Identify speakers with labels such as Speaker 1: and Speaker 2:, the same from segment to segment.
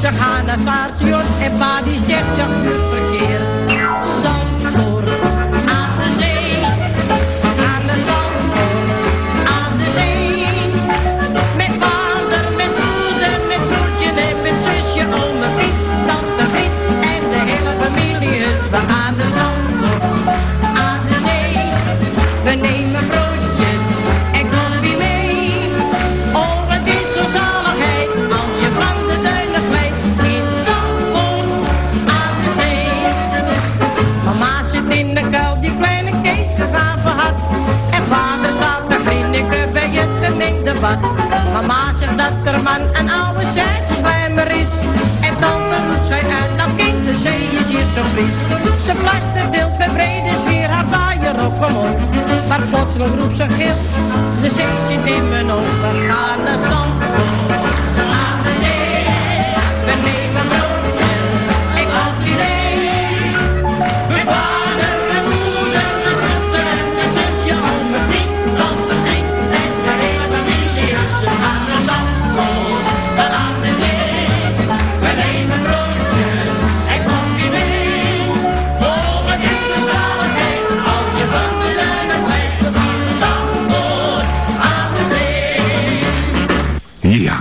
Speaker 1: we gaan naar het station en pa die zegt verkeer. Man een oude zijze slijmer is. En dan roept zij uit, dat kind, de zee is hier zo fris. Ze plaster deelt bij brede sfeer haar vaaier op, kom op. Maar plotseling roept ze gil, de zee zit in mijn ogen. Ga naar Zandvoort,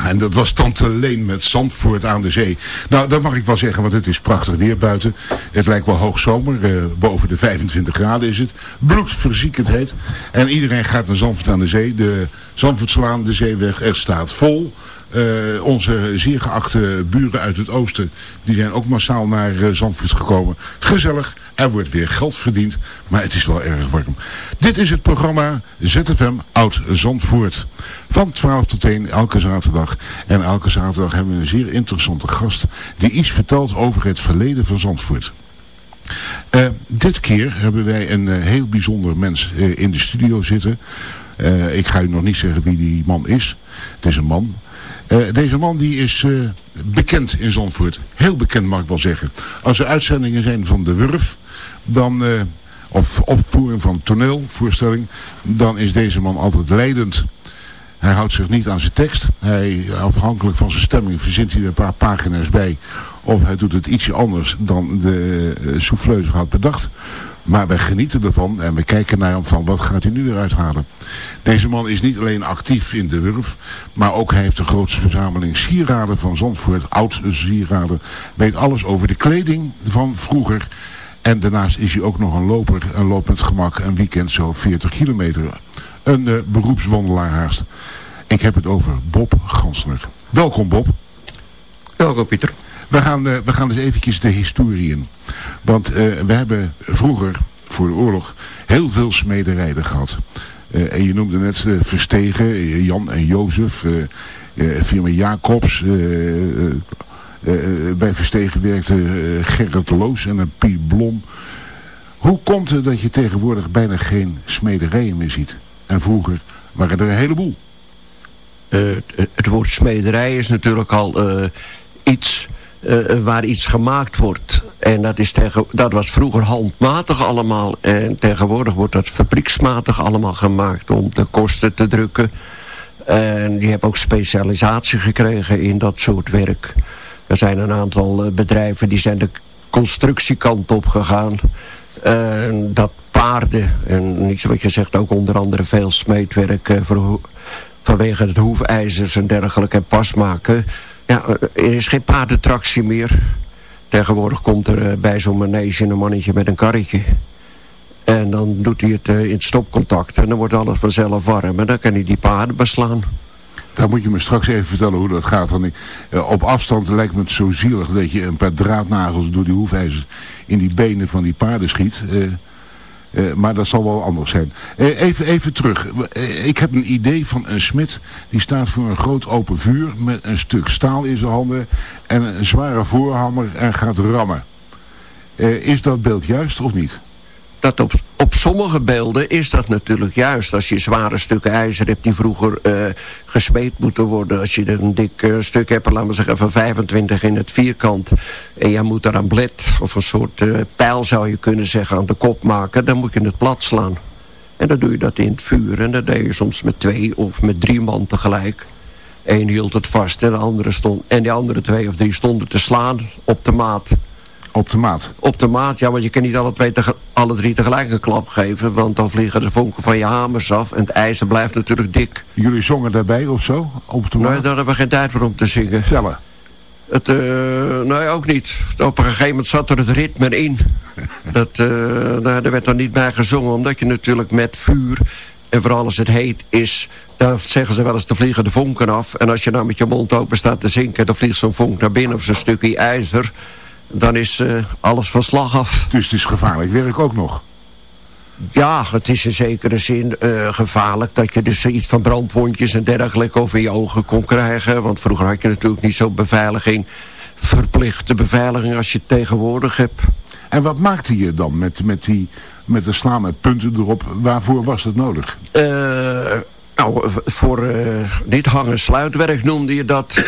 Speaker 1: en
Speaker 2: dat was Tante Leen met Zandvoort aan de zee. Nou, dat mag ik wel zeggen, want het is prachtig weer buiten. Het lijkt wel hoogzomer, eh, boven de 25 graden is het. Bloedverziekend heet. En iedereen gaat naar Zandvoort aan de zee. De Zandvoortslaan, de zeeweg, er staat vol. Eh, onze zeer geachte buren uit het oosten, die zijn ook massaal naar eh, Zandvoort gekomen. Gezellig, er wordt weer geld verdiend, maar het is wel erg warm. Dit is het programma ZFM Oud Zandvoort. Van 12 tot 1 elke zaterdag. En elke zaterdag hebben we een zeer interessante gast die iets vertelt over het verleden van Zandvoort. Eh, dit keer hebben wij een heel bijzonder mens in de studio zitten. Ik ga u nog niet zeggen wie die man is. Het is een man. Eh, deze man die is eh, bekend in Zandvoort. Heel bekend mag ik wel zeggen. Als er uitzendingen zijn van De Wurf, dan, eh, of opvoering van toneelvoorstelling, dan is deze man altijd leidend. Hij houdt zich niet aan zijn tekst. Hij, afhankelijk van zijn stemming verzint hij er een paar pagina's bij. Of hij doet het ietsje anders dan de souffleuse had bedacht. Maar wij genieten ervan en we kijken naar hem van wat gaat hij nu weer uithalen. Deze man is niet alleen actief in de Wurf, maar ook hij heeft de grootste verzameling sieraden van Zandvoort, oud sieraden. Weet alles over de kleding van vroeger. En daarnaast is hij ook nog een loper, een lopend gemak, een weekend zo 40 kilometer. Een uh, beroepswandelaar haast. Ik heb het over Bob Gansner. Welkom Bob.
Speaker 3: Welkom Pieter.
Speaker 2: We gaan, uh, we gaan dus eventjes de historie in. Want uh, we hebben vroeger, voor de oorlog, heel veel smederijen gehad. Uh, en je noemde net Verstegen, Jan en Jozef, firma Jacobs. bij Verstegen werkte Gerrit Loos en Piet Blom. Hoe komt het dat je tegenwoordig bijna geen smederijen meer ziet? En vroeger waren er een heleboel.
Speaker 3: het woord smederij is natuurlijk al iets uh, waar iets gemaakt wordt. En dat, is tegen, dat was vroeger handmatig allemaal. En tegenwoordig wordt dat fabrieksmatig allemaal gemaakt om de kosten te drukken. En die hebben ook specialisatie gekregen in dat soort werk. Er zijn een aantal bedrijven die zijn de constructiekant op gegaan. Dat paarden, en niet wat je zegt, ook onder andere veel smeedwerk... Vanwege het hoefijzers en dergelijke en pasmaken ja, er is geen paardentractie meer. Tegenwoordig komt er bij zo'n manege een mannetje met een karretje. En dan doet hij het in het stopcontact. En dan wordt alles vanzelf warm. En dan kan hij die paarden beslaan.
Speaker 2: Daar moet je me straks even vertellen hoe dat gaat. Want op afstand lijkt me het zo zielig dat je een paar draadnagels door die hoefijzers in die benen van die paarden schiet. Uh, maar dat zal wel anders zijn. Uh, even, even terug. Uh, ik heb een idee van een smid. Die staat voor een groot open vuur. Met een stuk staal in zijn handen. En een zware voorhammer. En gaat rammen. is dat beeld juist of niet?
Speaker 3: Dat op, op sommige beelden is dat natuurlijk juist. Als je zware stukken ijzer hebt die vroeger gesmeed moeten worden. Als je er een dik stuk hebt, laten we zeggen van 25 in het vierkant. En je moet daar een bled of een soort pijl zou je kunnen zeggen aan de kop maken. Dan moet je het plat slaan. En dan doe je dat in het vuur. En dat deed je soms met twee of met drie man tegelijk. Eén hield het vast en de andere stond, en die andere twee of drie stonden te slaan op de maat.
Speaker 2: Op de maat?
Speaker 3: Op de maat, ja, want je kan niet alle, twee alle drie tegelijk een klap geven, want dan vliegen de vonken van je hamers af en het ijzer blijft natuurlijk dik.
Speaker 2: Jullie zongen daarbij of zo? Op de maat?
Speaker 3: Nee, daar hebben we geen tijd voor om te zingen.
Speaker 2: Tellen?
Speaker 3: Het, uh, nee, ook niet. Op een gegeven moment zat er het ritme in. Dat, uh, daar werd er niet bij gezongen, omdat je natuurlijk met vuur... en vooral als het heet is, dan zeggen ze wel eens... te vliegen de vonken af. En als je nou met je mond open staat te zinken... dan vliegt zo'n vonk naar binnen of zo'n stukje ijzer... dan is uh, alles van slag af.
Speaker 2: Dus het is gevaarlijk werk ook nog?
Speaker 3: Ja, het is in zekere zin uh, gevaarlijk dat je dus iets van brandwondjes en dergelijke over je ogen kon krijgen. Want vroeger had je natuurlijk niet zo'n beveiliging, verplichte beveiliging als je tegenwoordig hebt.
Speaker 2: En wat maakte je dan met, met, die, met de slaan met punten erop? Waarvoor was dat nodig?
Speaker 3: Uh, nou, voor dit hangen sluitwerk noemde je dat.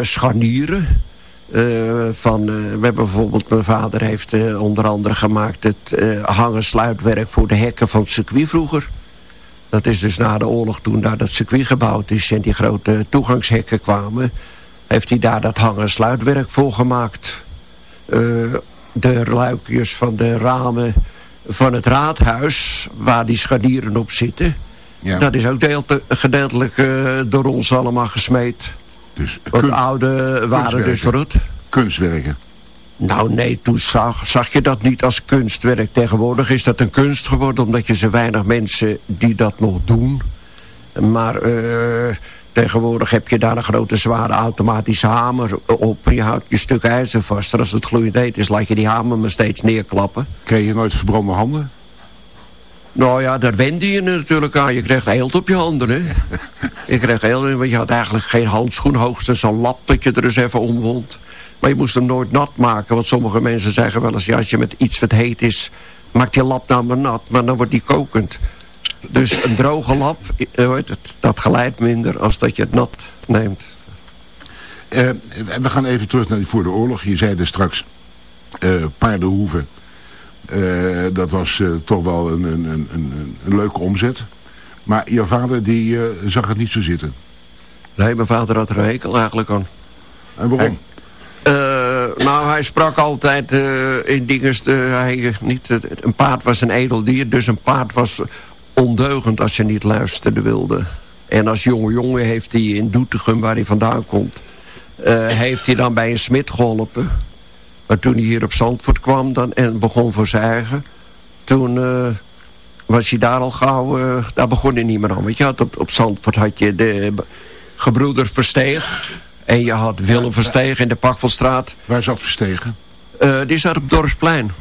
Speaker 3: scharnieren. Uh, van, uh, we hebben bijvoorbeeld, mijn vader heeft uh, onder andere gemaakt het hangen sluitwerk voor de hekken van het circuit vroeger. Dat is dus na de oorlog toen daar dat circuit gebouwd is en die grote toegangshekken kwamen. Heeft hij daar dat hangen sluitwerk voor gemaakt. de luikjes van de ramen van het raadhuis waar die scharnieren op zitten. Ja. Dat is ook gedeeltelijk door ons allemaal gesmeed.
Speaker 2: Dus
Speaker 3: Wat oude waren dus verrot.
Speaker 2: Kunstwerken?
Speaker 3: Nou nee, toen zag, zag je dat niet als kunstwerk. Tegenwoordig is dat een kunst geworden, omdat je zo weinig mensen die dat nog doen. Maar uh, tegenwoordig heb je daar een grote zware automatische hamer op. Je houdt je stuk ijzer vast. En als het gloeiend heet is, laat je die hamer maar steeds neerklappen.
Speaker 2: Kreeg je nooit verbrande handen?
Speaker 3: Nou ja, daar wende je natuurlijk aan. Je kreeg eelt op je handen, hè. je kreeg eelt, want je had eigenlijk geen handschoen. Hoogstens een lap dat je er eens even omwond. Maar je moest hem nooit nat maken. Want sommige mensen zeggen wel eens... Ja, als je met iets wat heet is... Maak je lap nou maar nat. Maar dan wordt die kokend. Dus een droge lap, eh, dat geleidt minder als dat je het nat neemt.
Speaker 2: Uh, we gaan even terug naar voor de oorlog. Je zei er straks... Uh, paardenhoeven dat was uh, toch wel een, een, een, een, leuke omzet. Maar je vader die uh, zag het niet zo zitten.
Speaker 3: Nee, mijn vader had er een hekel eigenlijk aan.
Speaker 2: En waarom?
Speaker 3: nou, hij sprak altijd in dingen... hij, niet, een paard was een edel dier, dus een paard was ondeugend als je niet luisterde wilde. En als jonge jongen heeft hij in Doetinchem, waar hij vandaan komt... heeft hij dan bij een smid geholpen... Maar toen hij hier op Zandvoort kwam dan, en begon voor zijn eigen... toen uh, was hij daar al gauw... Uh, daar begon hij niet meer aan. Want je had op, op Zandvoort had je de gebroeder Versteeg... en je had Willem Versteeg in de Pakvelstraat.
Speaker 2: Waar zat Verstegen?
Speaker 3: Uh, die zat op Dorpsplein.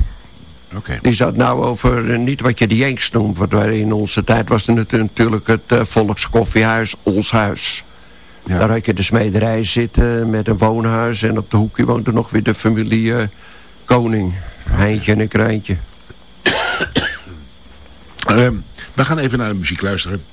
Speaker 2: Okay.
Speaker 3: Die zat nou over, niet wat je de Jenks noemt... want in onze tijd was er natuurlijk het Volkskoffiehuis, ons huis... Ja. Daar had je de smederij zitten met een woonhuis. En op de hoekje woonde nog weer de familie uh, Koning. Heintje en een Krijntje.
Speaker 2: uh, we gaan even naar de muziek luisteren.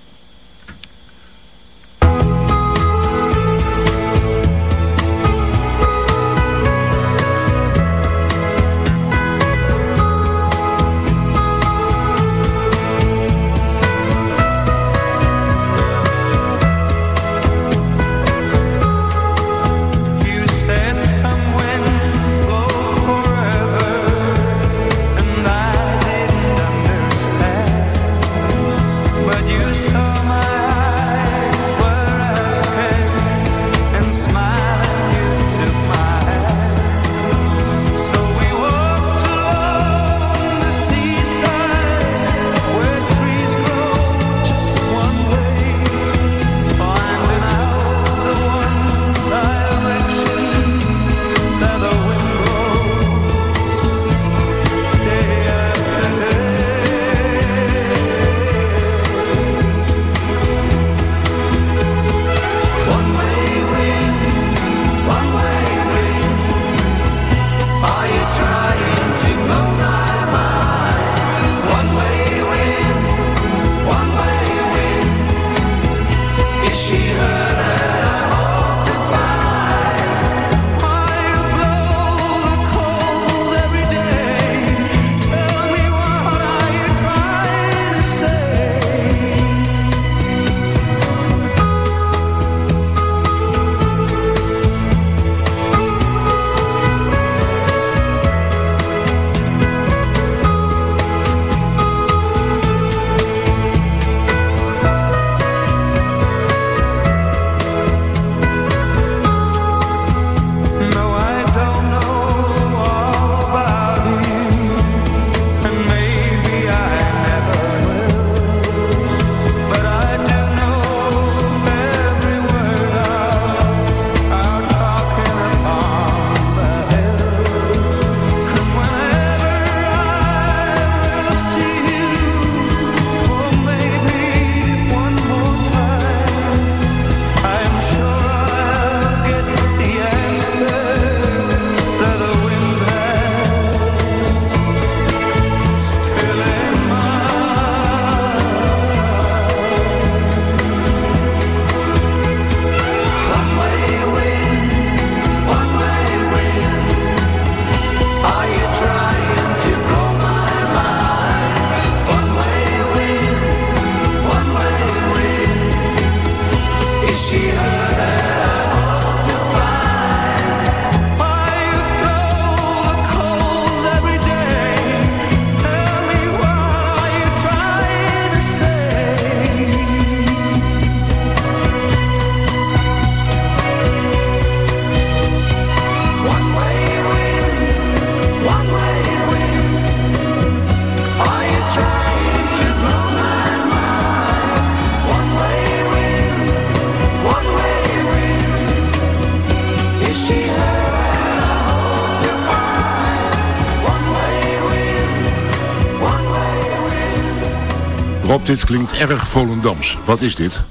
Speaker 2: Dit klinkt erg Volendams. Wat is dit?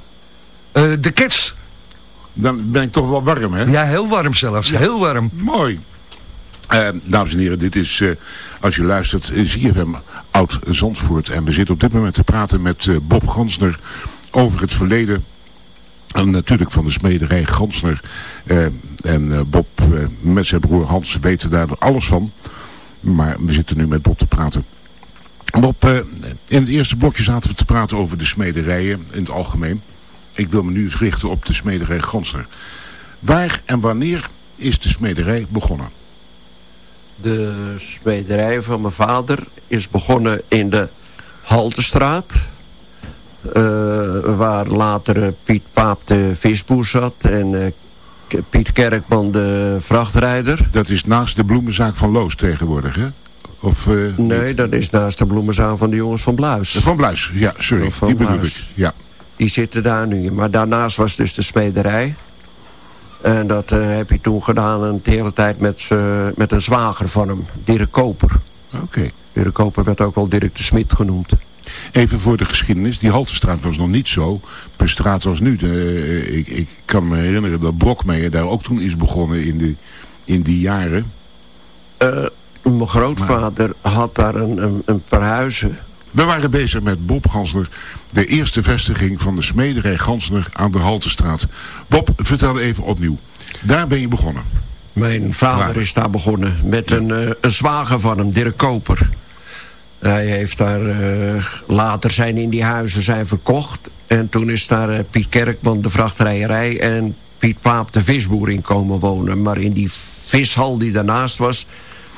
Speaker 4: Eh, de Cats.
Speaker 2: Dan ben ik toch wel warm, hè?
Speaker 4: Ja, heel warm zelfs. Heel warm.
Speaker 2: Mooi. Eh, dames en heren, dit is, eh, als je luistert, uh, ZFM Oud Zandvoort. En we zitten op dit moment te praten met Bob Gansner over het verleden. En natuurlijk van de smederij Gansner. En Bob met zijn broer Hans weten daar alles van. Maar we zitten nu met Bob te praten. Bob, in het eerste blokje zaten we te praten over de smederijen in het algemeen. Ik wil me nu eens richten op de smederij Gansner. Waar en wanneer is de smederij begonnen?
Speaker 3: De smederij van mijn vader is begonnen in de Haltestraat. eh, waar later eh, Piet Paap de visboer zat en eh, Piet Kerkman de vrachtrijder.
Speaker 2: Dat is naast de bloemenzaak van Loos tegenwoordig, hè? Of, eh,
Speaker 3: Nee,
Speaker 2: niet?
Speaker 3: dat is naast de bloemenzaal van de jongens van Bluis.
Speaker 2: Van Bluis, ja, sorry. Die bedoel ik. Ja.
Speaker 3: Die zitten daar nu. Maar daarnaast was dus de smederij. En dat eh, heb je toen gedaan een hele tijd met, eh, met een zwager van hem, Dirk Koper.
Speaker 2: Oké.
Speaker 3: Dirk Koper werd ook wel Dirk de Smit genoemd.
Speaker 2: Even voor de geschiedenis. Die Haltestraat was nog niet zo per straat als nu. De, ik, ik kan me herinneren dat Brokmeijer daar ook toen is begonnen in, de, in die jaren.
Speaker 3: Eh, mijn grootvader had daar een, een, een paar huizen.
Speaker 2: We waren bezig met Bob Gansner. De eerste vestiging van de smederij Gansner aan de Haltestraat. Bob, vertel even opnieuw. Daar ben je begonnen.
Speaker 3: Mijn vader
Speaker 2: Waar?
Speaker 3: is daar begonnen met een, eh, een zwager van hem, Dirk Koper. Hij heeft daar, eh, later zijn in die huizen zijn verkocht. En toen is daar eh, Piet Kerkman de vrachtrijerij en Piet Paap de visboer in komen wonen. Maar in die vishal die daarnaast was,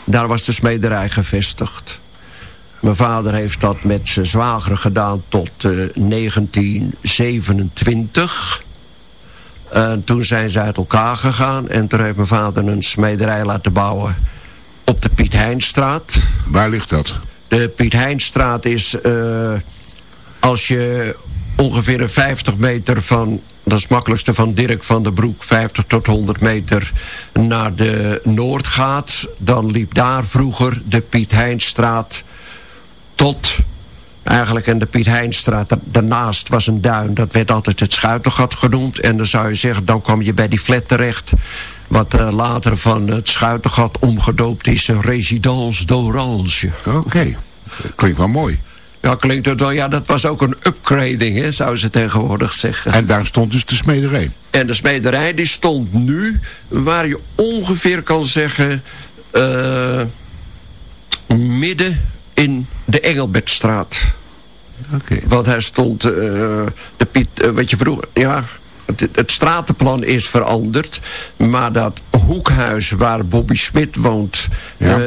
Speaker 3: daar was de smederij gevestigd. Mijn vader heeft dat met zijn zwager gedaan tot eh, 1927. En toen zijn ze uit elkaar gegaan. En toen heeft mijn vader een smederij laten bouwen op de Piet Heinstraat.
Speaker 2: Waar ligt dat?
Speaker 3: De Piet Heinstraat is, eh, als je ongeveer een 50 meter van, dat is het makkelijkste van Dirk van der Broek, 50 tot 100 meter naar de Noord gaat. Dan liep daar vroeger de Piet Heinstraat tot eigenlijk in de Piet Heinstraat. Da- Daarnaast was een duin, dat werd altijd het Schuitengat genoemd. En dan zou je zeggen, dan kwam je bij die flat terecht. Wat eh, later van het Schuitengat omgedoopt is, Residence d'Orange.
Speaker 2: Oké. Klinkt wel mooi.
Speaker 3: Ja, klinkt het wel. Ja, dat was ook een upgrading, hè, zou ze tegenwoordig zeggen.
Speaker 2: En daar stond dus de smederij.
Speaker 3: En de smederij die stond nu waar je ongeveer kan zeggen... eh, midden in de Engelbertstraat.
Speaker 2: Oké.
Speaker 3: Want hij stond, eh, de Piet, eh, wat je vroeger, ja, het, het stratenplan is veranderd. Maar dat hoekhuis waar Bobby Smit woont,
Speaker 2: Ja.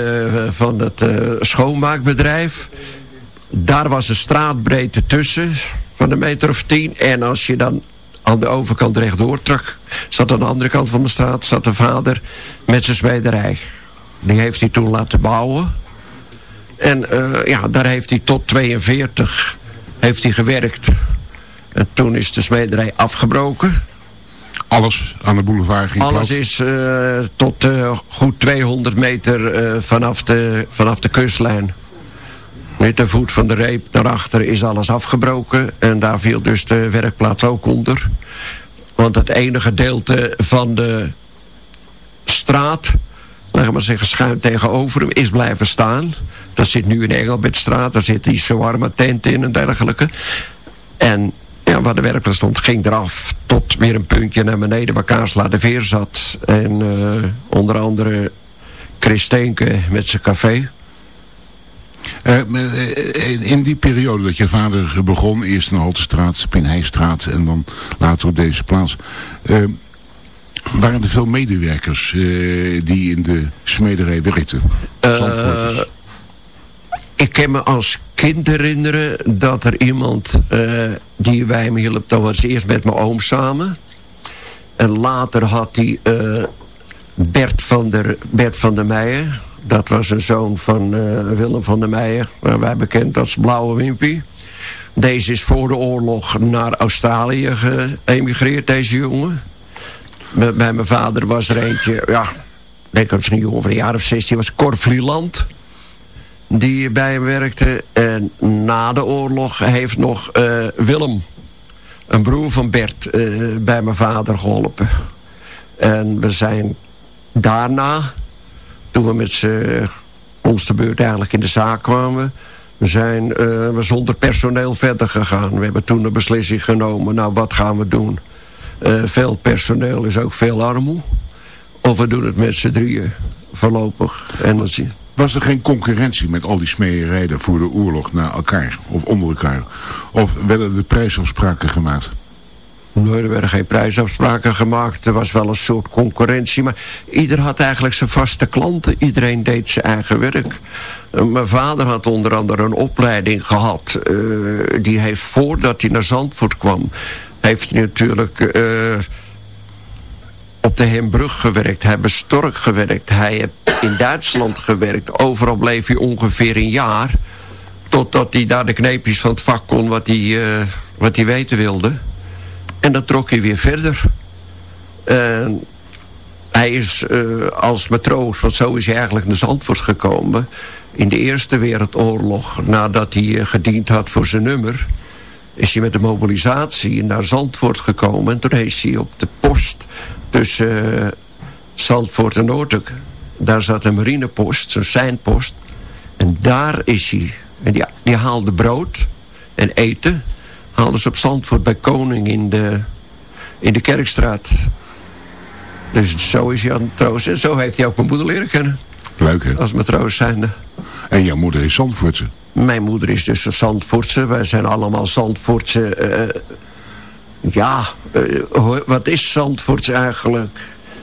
Speaker 3: van het schoonmaakbedrijf. Daar was een straatbreedte tussen, van een meter of tien. En als je dan aan de overkant rechtdoor zat aan de andere kant van de straat, zat de vader met zijn smederij. Die heeft hij toen laten bouwen. En eh, ja, daar heeft hij tot 42 heeft hij gewerkt. En toen is de smederij afgebroken.
Speaker 2: Alles aan de boulevard ging
Speaker 3: Alles
Speaker 2: plat.
Speaker 3: is eh, tot eh, goed 200 meter vanaf, de, vanaf de kustlijn. Met de voet van de reep naar achter is alles afgebroken. En daar viel dus de werkplaats ook onder. Want het enige gedeelte van de straat, laten we maar zeggen schuin tegenover hem, is blijven staan. Dat zit nu in Engelbertstraat, daar zit die shawarma tent in en dergelijke. En ja, waar de werkplaats stond, ging eraf tot weer een puntje naar beneden waar Kaarsla de Veer zat. En eh, onder andere Chris Steenke met zijn café.
Speaker 2: Eh, maar, eh, in- die periode dat je vader begon, eerst in de Haltestraat, Spinheijstraat en dan later op deze plaats. eh, waren er veel medewerkers eh, die in de smederij werkten?
Speaker 3: Eh, ik kan me als kind herinneren dat er iemand eh, die bij me hielp, dat was eerst met mijn oom samen. En later had hij eh, Bert, van der, Bert van der Meijer. Dat was een zoon van eh, Willem van der Meijer, wij bekend als Blauwe Wimpy. Deze is voor de oorlog naar Australië geëmigreerd, deze jongen. Bij, mijn vader was er eentje, ja, ik denk dat het een jongen van een jaar of 16 was, Cor Vlieland. die bij hem werkte. En na de oorlog heeft nog eh, Willem, een broer van Bert, eh, bij mijn vader geholpen. En we zijn daarna, toen we met z'n ons de beurt eigenlijk in de zaak kwamen... We zijn uh, we zonder personeel verder gegaan. We hebben toen de beslissing genomen, nou wat gaan we doen? Uh, veel personeel is ook veel armoe. Of we doen het met z'n drieën voorlopig. En dan zie
Speaker 2: Was er geen concurrentie met al die smeerijden voor de oorlog naar elkaar of onder elkaar? Of werden de prijsafspraken gemaakt?
Speaker 3: Er werden geen prijsafspraken gemaakt. Er was wel een soort concurrentie. Maar ieder had eigenlijk zijn vaste klanten. Iedereen deed zijn eigen werk. Uh, mijn vader had onder andere een opleiding gehad. Uh, die heeft voordat hij naar Zandvoort kwam... heeft hij natuurlijk... Uh, op de Hembrug gewerkt. Hij heeft Stork gewerkt. Hij heeft in Duitsland gewerkt. Overal bleef hij ongeveer een jaar. Totdat hij daar de kneepjes van het vak kon wat hij, wat hij weten wilde. En dan trok hij weer verder. Uh, hij is uh, als matroos, want zo is hij eigenlijk naar Zandvoort gekomen. In de Eerste Wereldoorlog, nadat hij uh, gediend had voor zijn nummer... is hij met de mobilisatie naar Zandvoort gekomen. En toen is hij op de post tussen Zandvoort en Noordelijk. Daar zat een marinepost, zo'n seinpost. En daar is hij. En die, die haalde brood en eten haalden ze op Zandvoort bij Koning in de, in de Kerkstraat. Dus zo is het troosten. En zo heeft hij ook mijn moeder leren kennen.
Speaker 2: Leuk hè?
Speaker 3: Als matroos zijnde.
Speaker 2: En jouw moeder is Zandvoortse?
Speaker 3: Mijn moeder is dus een Zandvoortse. Wij zijn allemaal Zandvoortse. Uh, ja, uh, wat is Zandvoortse eigenlijk?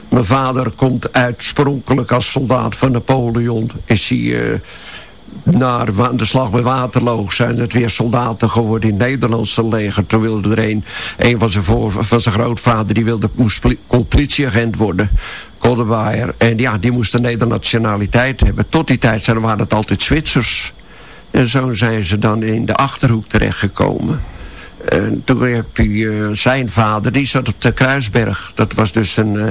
Speaker 3: Mijn vader komt oorspronkelijk als soldaat van Napoleon. Is hij... Uh, naar de slag bij Waterloo zijn het weer soldaten geworden in het Nederlandse leger. Toen wilde er een, een van zijn, voor, van zijn grootvader, die wilde, moest politieagent worden. Koddebaaier. En ja, die moest een Nederlandse nationaliteit hebben. Tot die tijd zijn, waren het altijd Zwitsers. En zo zijn ze dan in de Achterhoek terechtgekomen. En toen heb je uh, zijn vader, die zat op de Kruisberg. Dat was dus een... Uh,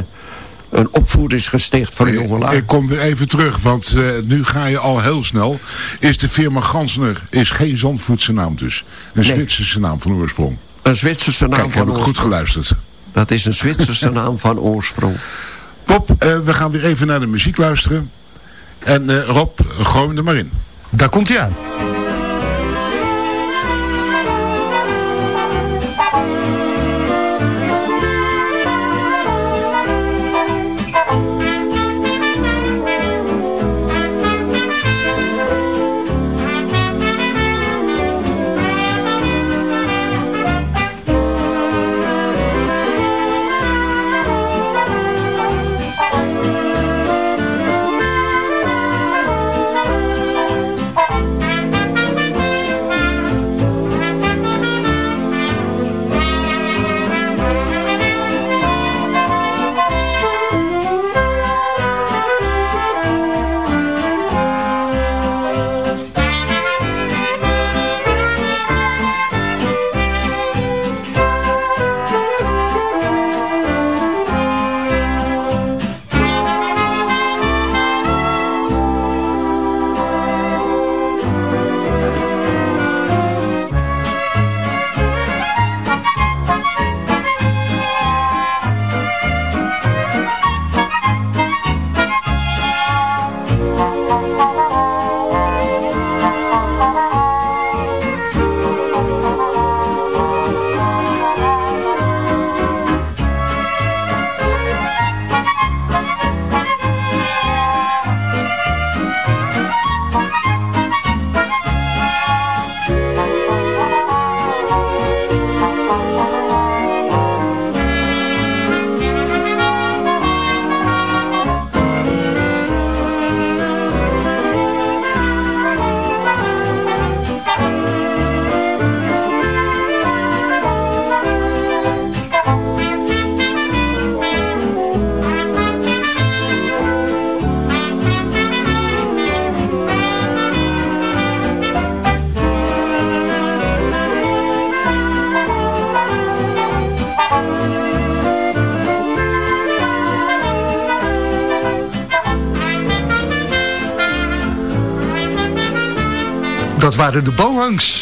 Speaker 3: een opvoedingsgesticht voor jongelui.
Speaker 2: Ik kom weer even terug, want uh, nu ga je al heel snel. Is de firma Gansner is geen Zandvoortse naam dus. Een nee. Zwitserse naam van oorsprong.
Speaker 3: Een Zwitserse naam
Speaker 2: Kijk,
Speaker 3: van
Speaker 2: heb ik
Speaker 3: oorsprong.
Speaker 2: goed geluisterd.
Speaker 3: Dat is een Zwitserse naam van oorsprong.
Speaker 2: Pop, uh, we gaan weer even naar de muziek luisteren. En uh, Rob, gooi hem er maar in.
Speaker 4: Daar komt hij aan.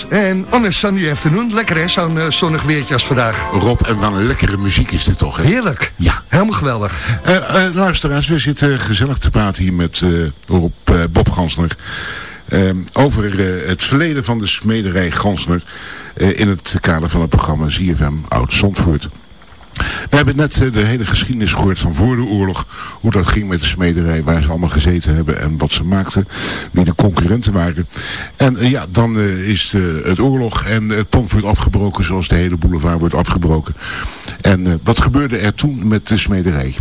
Speaker 4: En on a sunny afternoon. Lekker hè, zo'n uh, zonnig weertje als vandaag.
Speaker 2: Rob, en dan een lekkere muziek is dit toch, hè?
Speaker 4: Heerlijk.
Speaker 2: Ja.
Speaker 4: Helemaal geweldig.
Speaker 2: Uh, uh, luisteraars, we zitten gezellig te praten hier met Rob, Bob Gansner. over het verleden van de smederij Gansner. in het kader van het programma ZFM Oud-Zandvoort. We hebben net eh, de hele geschiedenis gehoord van voor de oorlog. Hoe dat ging met de smederij, waar ze allemaal gezeten hebben en wat ze maakten. Wie de concurrenten waren. En eh, ja, dan uh, is het oorlog en het pand wordt afgebroken zoals de hele boulevard wordt afgebroken. En wat gebeurde er toen met de smederij?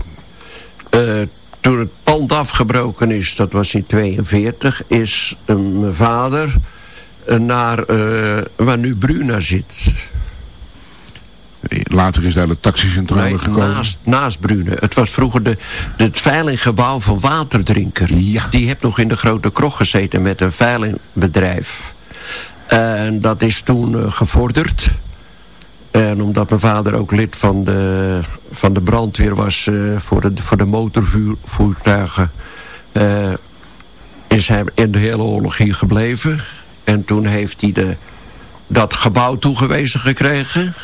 Speaker 3: toen het pand afgebroken is, dat was in 42, is mijn vader naar waar nu Bruna zit
Speaker 2: Later is daar de taxicentrale nee, gekomen.
Speaker 3: Naast, naast Brune. Het was vroeger de, het veilinggebouw van Waterdrinker.
Speaker 2: Ja.
Speaker 3: Die heeft nog in de Grote Krog gezeten met een veilingbedrijf. En dat is toen uh, gevorderd. En omdat mijn vader ook lid van de, van de brandweer was uh, voor, de, voor de motorvoertuigen... Uh, is hij in de hele oorlog hier gebleven. En toen heeft hij de, dat gebouw toegewezen gekregen...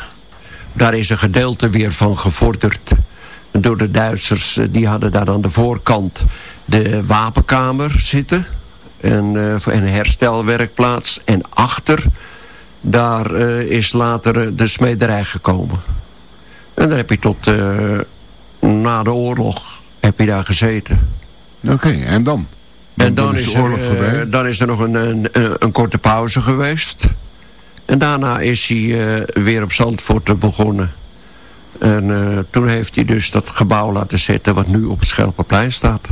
Speaker 3: Daar is een gedeelte weer van gevorderd door de Duitsers. Eh, die hadden daar aan de voorkant de wapenkamer zitten. En, uh, een herstelwerkplaats. En achter, daar uh, is later de smederij gekomen. En daar heb je tot na de oorlog heb je daar gezeten.
Speaker 2: Oké, en dan?
Speaker 3: En dan, is, er, dan is er nog een, een, een korte pauze geweest. En daarna is hij uh, weer op Zandvoort begonnen. En uh, toen heeft hij dus dat gebouw laten zetten wat nu op het Schelpenplein staat.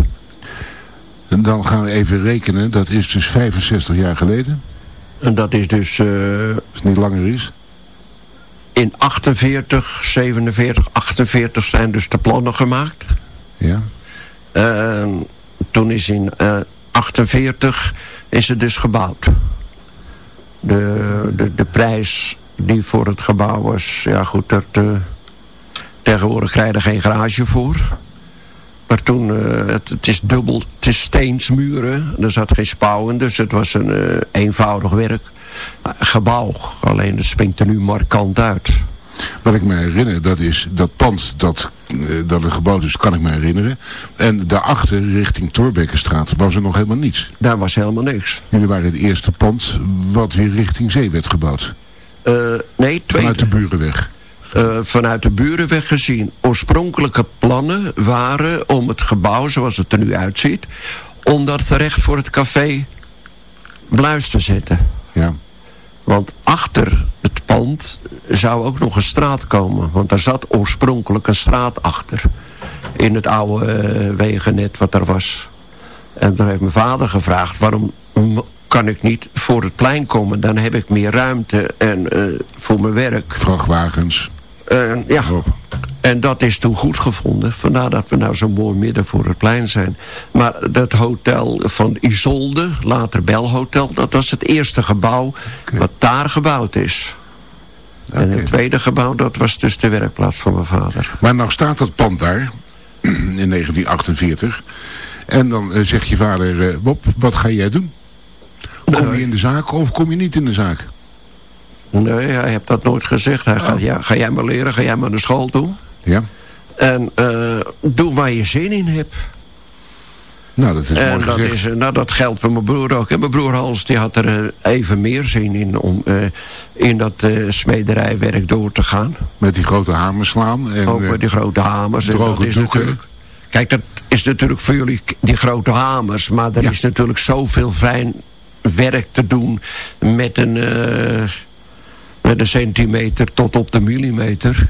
Speaker 2: En dan gaan we even rekenen, dat is dus 65 jaar geleden.
Speaker 3: En dat is dus... Uh, Als
Speaker 2: het niet langer is.
Speaker 3: In 48, 47, 48 zijn dus de plannen gemaakt.
Speaker 2: Ja.
Speaker 3: En toen is in 48 is het dus gebouwd de, de, de prijs die voor het gebouw was, ja goed, dat, uh, tegenwoordig krijg je er geen garage voor. Maar toen, uh, het, het, is dubbel, het is steensmuren, er zat geen spouwen, dus het was een uh, eenvoudig werk. gebouw, alleen dat springt er nu markant uit.
Speaker 2: Wat ik me herinner, dat is dat pand dat, dat het gebouwd is, kan ik me herinneren. En daarachter, richting Torbekkenstraat, was er nog helemaal niets.
Speaker 3: Daar was helemaal niks.
Speaker 2: Jullie waren het eerste pand wat weer richting zee werd gebouwd.
Speaker 3: Uh, nee, tweede.
Speaker 2: Vanuit de Burenweg.
Speaker 3: Uh, vanuit de Burenweg gezien. Oorspronkelijke plannen waren om het gebouw, zoals het er nu uitziet... om dat terecht voor het café Bluis te zetten.
Speaker 2: Ja.
Speaker 3: Want achter het pand zou ook nog een straat komen. Want er zat oorspronkelijk een straat achter. In het oude uh, wegennet wat er was. En toen heeft mijn vader gevraagd... waarom kan ik niet voor het plein komen? Dan heb ik meer ruimte en, uh, voor mijn werk.
Speaker 2: Vrachtwagens.
Speaker 3: Uh, ja. En dat is toen goed gevonden. Vandaar dat we nou zo mooi midden voor het plein zijn. Maar dat hotel van Isolde, later Belhotel... dat was het eerste gebouw wat daar gebouwd is. En het tweede gebouw, dat was dus de werkplaats van mijn vader.
Speaker 2: Maar nou staat dat pand daar, in 1948. En dan uh, zegt je vader, uh, Bob, wat ga jij doen? Kom je in de zaak of kom je niet in de zaak?
Speaker 3: Nee, hij heeft dat nooit gezegd. Hij oh. gaat, ja, ga jij maar leren, ga jij maar naar school toe?
Speaker 2: Ja.
Speaker 3: En uh, doe waar je zin in hebt.
Speaker 2: Nou, dat is
Speaker 3: en
Speaker 2: mooi
Speaker 3: dat, is, nou, dat geldt voor mijn broer ook. En mijn broer Hans die had er eh, even meer zin in om uh, in dat uh, smederijwerk door te gaan.
Speaker 2: Met die grote hamers slaan. En,
Speaker 3: ook met die grote hamers.
Speaker 2: Droge
Speaker 3: en dat is natuurlijk, Kijk, dat is natuurlijk voor jullie die grote hamers. Maar er is natuurlijk zoveel fijn werk te doen met een, met een centimeter tot op de millimeter.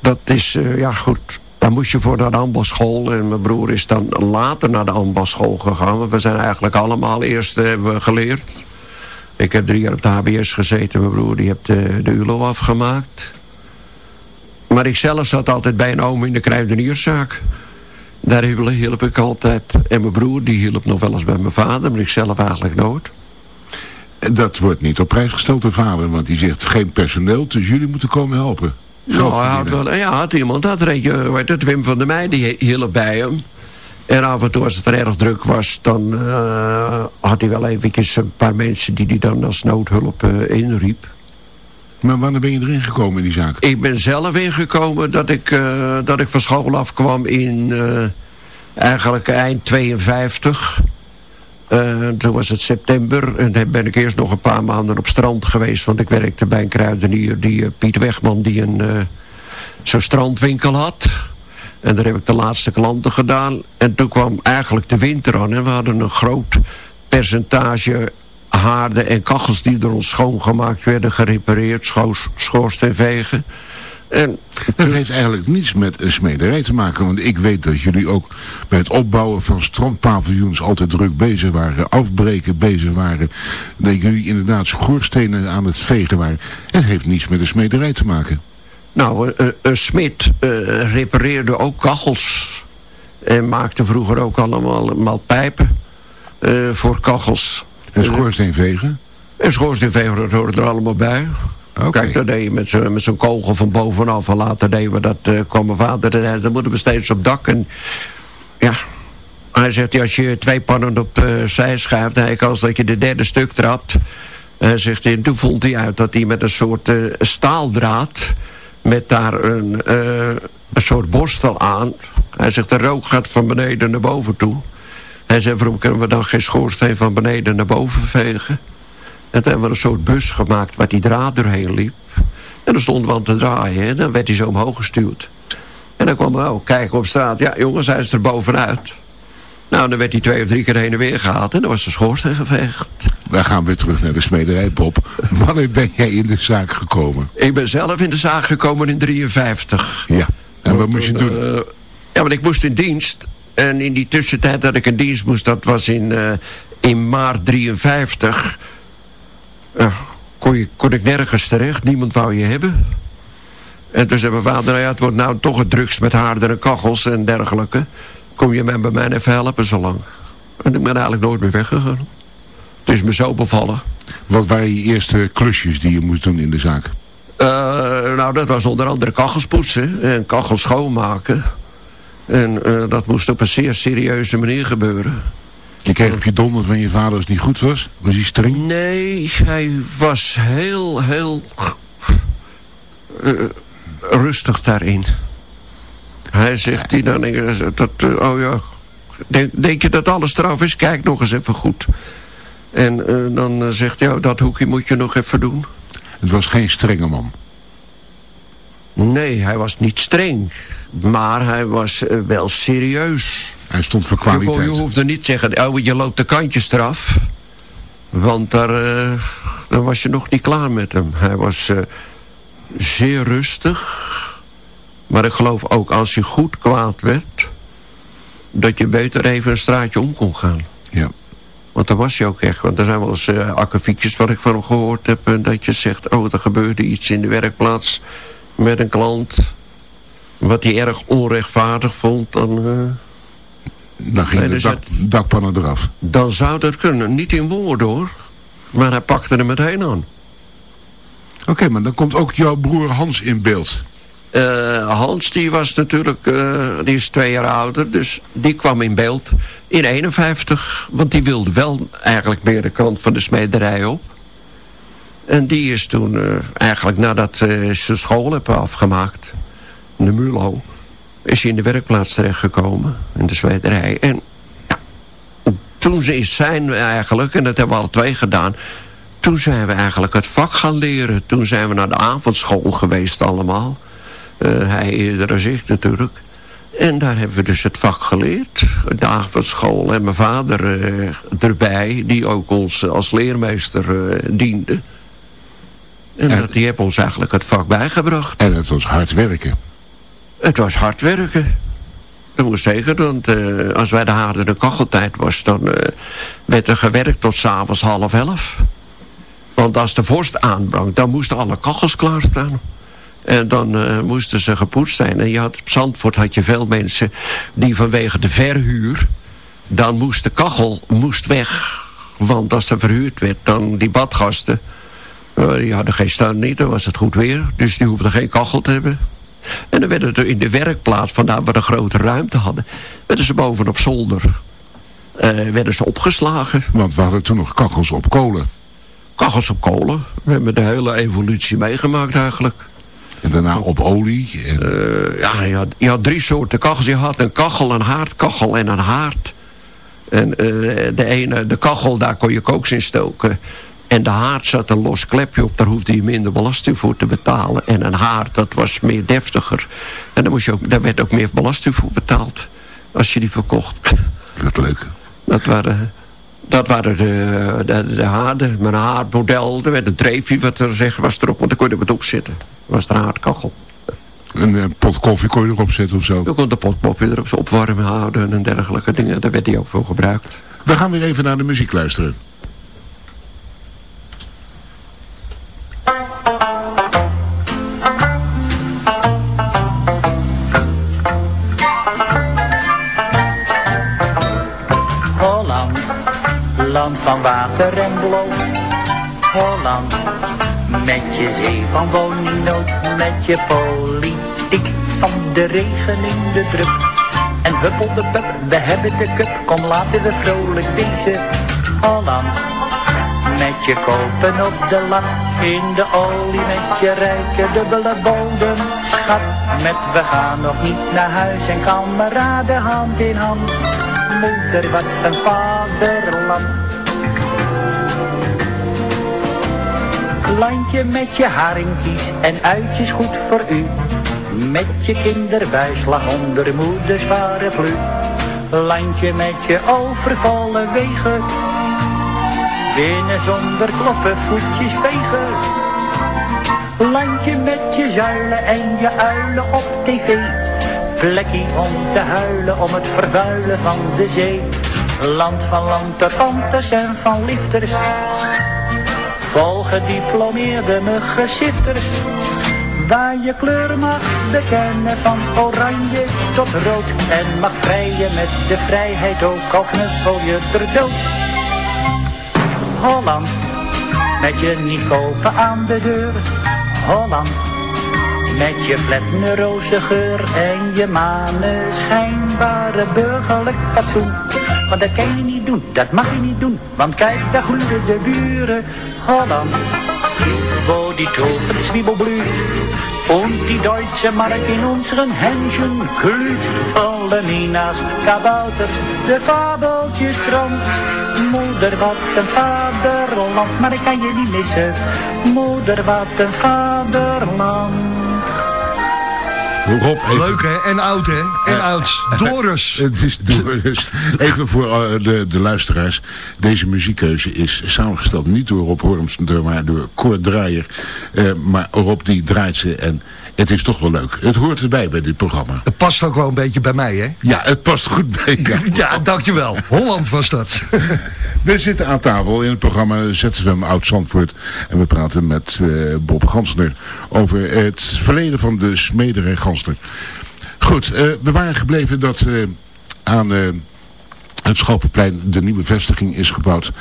Speaker 3: Dat is, ja goed, dan moest je voor naar de ambasschool. En mijn broer is dan later naar de ambasschool gegaan. We zijn eigenlijk allemaal eerst uh, hebben we geleerd. Ik heb drie jaar op de HBS gezeten. Mijn broer die heeft de, de ULO afgemaakt. Maar ik zelf zat altijd bij een oom in de kruidenierszaak. Daar hielp ik altijd. En mijn broer die hielp nog wel eens bij mijn vader. Maar ik zelf eigenlijk nooit.
Speaker 2: Dat wordt niet op prijs gesteld door vader. Want die zegt geen personeel. Dus jullie moeten komen helpen.
Speaker 3: Nou, hij had wel, ja, had iemand, dat reed je, weet het, Wim van der Meij, die hielp bij hem. En af en toe als het er erg druk was, dan eh, had hij wel eventjes een paar mensen die hij dan als noodhulp eh, inriep.
Speaker 2: Maar wanneer ben je erin gekomen in die zaak?
Speaker 3: Ik ben zelf ingekomen dat ik, eh, dat ik van school afkwam in eigenlijk eind 52. Eh, toen was het september en dan ben ik eerst nog een paar maanden op strand geweest. Want ik werkte bij een kruidenier, die, eh, Piet Wegman, die een eh, zo'n strandwinkel had. En daar heb ik de laatste klanten gedaan. En toen kwam eigenlijk de winter aan en we hadden een groot percentage haarden en kachels die door ons schoongemaakt werden, gerepareerd, schoorsteenvegen. En
Speaker 2: Dat heeft eigenlijk niets met een smederij te maken. Want ik weet dat jullie ook bij het opbouwen van strandpaviljoens altijd druk bezig waren. Afbreken bezig waren. Dat jullie inderdaad schoorstenen aan het vegen waren. Het heeft niets met een smederij te maken.
Speaker 3: Nou, eh, eh, een smid eh, repareerde ook kachels. En maakte vroeger ook allemaal, allemaal pijpen eh, voor kachels.
Speaker 2: En schoorsteenvegen?
Speaker 3: En schoorsteenveger, dat hoorde er allemaal bij. Kijk, dat deed je met zo'n kogel van bovenaf. En later deden we dat, eh kwam vader, zei, dan moeten we steeds op dak. En ja, hij zegt, als je twee pannen op eh zij schuift, dan kans dat je de derde stuk trapt. Hij zegt, en toen vond hij uit dat hij met een soort eh, staaldraad, met daar een, eh, een soort borstel aan. Hij zegt, de rook gaat van beneden naar boven toe. Hij zei, waarom kunnen we dan geen schoorsteen van beneden naar boven vegen? En toen hebben we een soort bus gemaakt waar die draad doorheen liep. En dan stonden we aan te draaien en dan werd hij zo omhoog gestuurd. En dan kwam we ook kijken op straat. Ja jongens, hij is er bovenuit. Nou, dan werd hij twee of drie keer heen en weer gehaald en dan was de schoorsteen geveegd.
Speaker 2: Dan gaan we weer terug naar de smederij, Bob. Wanneer ben jij in de zaak gekomen?
Speaker 3: Ik ben zelf in de zaak gekomen in 53.
Speaker 2: Ja. En wat moest je doen?
Speaker 3: eh, ja, want ik moest in dienst. En in die tussentijd dat ik in dienst moest, dat was in, eh, in maart 53. Eh, kon, je, kon ik nergens terecht. Niemand wou je hebben. En toen zei mijn vader, nou ja, het wordt nou toch het drukst met haarden en kachels en dergelijke. Kom je mij bij mij even helpen zo lang. En ik ben eigenlijk nooit meer weggegaan. Het is me zo bevallen.
Speaker 2: Wat waren je eerste klusjes die je moest doen in de zaak?
Speaker 3: Eh, nou, dat was onder andere kachels poetsen en kachels schoonmaken. En eh, dat moest op een zeer serieuze manier gebeuren.
Speaker 2: Je kreeg op je donder van je vader als het niet goed was? Was hij streng?
Speaker 3: Nee, hij was heel, heel eh, rustig daarin. Hij zegt hij dan, eh, dat, eh, oh ja, denk, denk je dat alles straf is? Kijk nog eens even goed. En dan zegt hij, oh, dat hoekje moet je nog even doen.
Speaker 2: Het was geen strenge man.
Speaker 3: Nee, hij was niet streng. Maar hij was wel serieus.
Speaker 2: Hij stond voor
Speaker 3: Je, kon- je
Speaker 2: kwaliteit.
Speaker 3: hoefde niet te zeggen, oh, je loopt de kantjes eraf. Want daar, eh, dan was je nog niet klaar met hem. Hij was eh, zeer rustig. Maar ik geloof ook als je goed kwaad werd... dat je beter even een straatje om kon gaan.
Speaker 2: Ja.
Speaker 3: Want dat was je ook echt. Want er zijn wel eens uh, akkefietjes wat ik van hem gehoord heb. En dat je zegt, oh, er gebeurde iets in de werkplaats met een klant. Wat hij erg onrechtvaardig vond. Dan,
Speaker 2: Dan ging
Speaker 3: Nee,
Speaker 2: de
Speaker 3: dus
Speaker 2: dak,
Speaker 3: het-
Speaker 2: dakpannen eraf.
Speaker 3: dan zou dat kunnen. Niet in woorden hoor. Maar hij pakte er meteen aan.
Speaker 2: Oké, maar dan komt ook jouw broer Hans in beeld.
Speaker 3: Eh, Hans die was natuurlijk, eh, die is twee jaar ouder, dus die kwam in beeld in 51. Want die wilde wel eigenlijk meer de kant van de smederij op. En die is toen eh, eigenlijk nadat ze school hebben afgemaakt, de MULO, is hij in de werkplaats terechtgekomen, in de smederij. En ja, toen is zijn we eigenlijk, en dat hebben we alle twee gedaan, toen zijn we eigenlijk het vak gaan leren. Toen zijn we naar de avondschool geweest allemaal. Eh, hij eerder dan ik natuurlijk. En daar hebben we dus het vak geleerd. De avondschool en mijn vader eh, erbij. Die ook ons als leermeester eh, diende. En
Speaker 2: En-
Speaker 3: dat, die hebben ons eigenlijk het vak bijgebracht.
Speaker 2: En het was hard werken.
Speaker 3: Het was hard werken. Dat moest zeker, want eh, als wij de harde de kacheltijd was... dan eh, werd er gewerkt tot s'avonds half elf. Want als de vorst aanbrangt, dan moesten alle kachels klaarstaan. En dan eh, moesten ze gepoetst zijn. En je had, op Zandvoort had je veel mensen die vanwege de verhuur... dan moest de kachel moest weg. Want als er verhuurd werd, dan die badgasten... die hadden geen steun niet, dan was het goed weer. Dus die hoefden geen kachel te hebben. En dan werden er in de werkplaats, vandaar we een grote ruimte hadden, werden ze bovenop zolder. eh, werden ze opgeslagen.
Speaker 2: Want we hadden toen nog kachels op kolen.
Speaker 3: Kachels op kolen. We hebben de hele evolutie meegemaakt eigenlijk.
Speaker 2: En daarna op olie. En,
Speaker 3: Eh, ja, je had, je had drie soorten kachels. Je had een kachel, een haardkachel en een haard. En eh, de ene, de kachel, daar kon je kooks in stoken. En de haard zat een los klepje op, daar hoefde je minder belasting voor te betalen. En een haard, dat was meer deftiger. En daar, moest je ook, daar werd ook meer belasting voor betaald. Als je die verkocht.
Speaker 2: dat leuk.
Speaker 3: Dat waren, dat waren de, de, de haarden. Mijn haardmodel, er werd een dreefje wat er zeg, was erop. Want dan kon je er wat op zitten. was er een haardkachel.
Speaker 2: Een pot koffie kon je erop zetten of zo.
Speaker 3: Je kon de potpopje erop zo opwarmen houden en dergelijke dingen. Daar werd die ook voor gebruikt.
Speaker 2: We gaan weer even naar de muziek luisteren.
Speaker 5: Land van water en bloot. Holland, met je zee van woningnood, met je politiek van de regen in de druk. En huppel de pup, we hebben de cup, kom laten we vrolijk wezen. Holland, met je kopen op de lat, in de olie met je rijke dubbele bodem. Schat, met we gaan nog niet naar huis en kameraden hand in hand. Moeder, wat een vaderland. Landje met je haringkies en uitjes goed voor u. Met je kinderbijslag onder moeders paraplu. Landje met je overvolle wegen. Binnen zonder kloppen voetjes vegen. Landje met je zuilen en je uilen op tv. Plekkie om te huilen om het vervuilen van de zee. Land van lanterfantes en van lifters. Vol gediplomeerde muggensifters. Waar je kleur mag bekennen van oranje tot rood. En mag vrijen met de vrijheid ook al knuffel je ter dood. Holland, met je niet kopen aan de deur. Holland, met je flatne roze geur en je maneschijnbare burgerlijk fatsoen. Want dat kan je niet doen, dat mag je niet doen, want kijk, daar gloeien de buren. Holland, wo die Tulpen zwiebelblüht und die deutsche Mark in unseren Händchen glüht. Alle Minas, kabouters, de fabeltjes strand. Moeder, wat een vaderland, maar ik kan je niet missen. Moeder, wat een vaderland.
Speaker 2: Rob, even,
Speaker 4: Leuk hè? En oud hè? En oud. Doris.
Speaker 2: Het is Doris. Even voor eh, de, de luisteraars. Deze muziekkeuze is samengesteld niet door Rob Hormsen, maar door Cor Draaier. Eh, maar Rob die draait ze en het is toch wel leuk. Het hoort erbij bij dit programma.
Speaker 4: Het past ook wel een beetje bij mij hè?
Speaker 2: Ja, het past goed bij jou.
Speaker 4: Ja, dankjewel. Holland was dat.
Speaker 2: We zitten aan tafel in het programma ZFM Oud Zandvoort. En we praten met eh, Bob Gansner over het verleden van de smederij Gansner. Goed, eh, we waren gebleven dat eh, aan... het Schopenplein de nieuwe vestiging is gebouwd.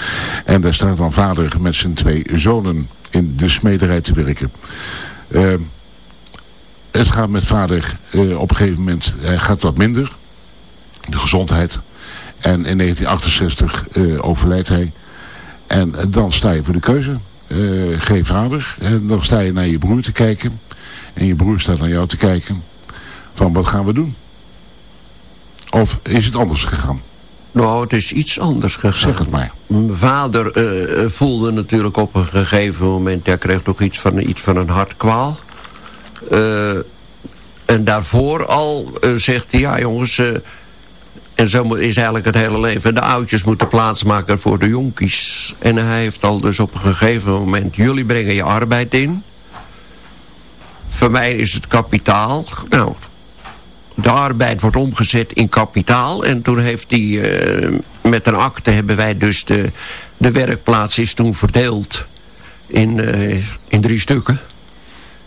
Speaker 2: En daar staat dan vader met zijn twee zonen in de smederij te werken. Het gaat met vader eh, op een gegeven moment hij gaat wat minder. De gezondheid. En in 1968 eh, overlijdt hij. En dan sta je voor de keuze. Eh, geen vader. En dan sta je naar je broer te kijken. En je broer staat naar jou te kijken. Van wat gaan we doen? Of is het anders gegaan?
Speaker 3: Nou, het is iets anders gegaan.
Speaker 2: Zeg het maar.
Speaker 3: Mijn vader voelde natuurlijk op een gegeven moment... hij kreeg toch iets van, iets van een hartkwaal. Eh, en daarvoor al eh, zegt hij... ja jongens, eh, en zo is eigenlijk het hele leven. De oudjes moeten plaatsmaken voor de jonkies. En hij heeft al dus op een gegeven moment... jullie brengen je arbeid in. Voor mij is het kapitaal. Nou, de arbeid wordt omgezet in kapitaal. En toen heeft hij, met een akte hebben wij dus de, de werkplaats is toen verdeeld in, in drie stukken.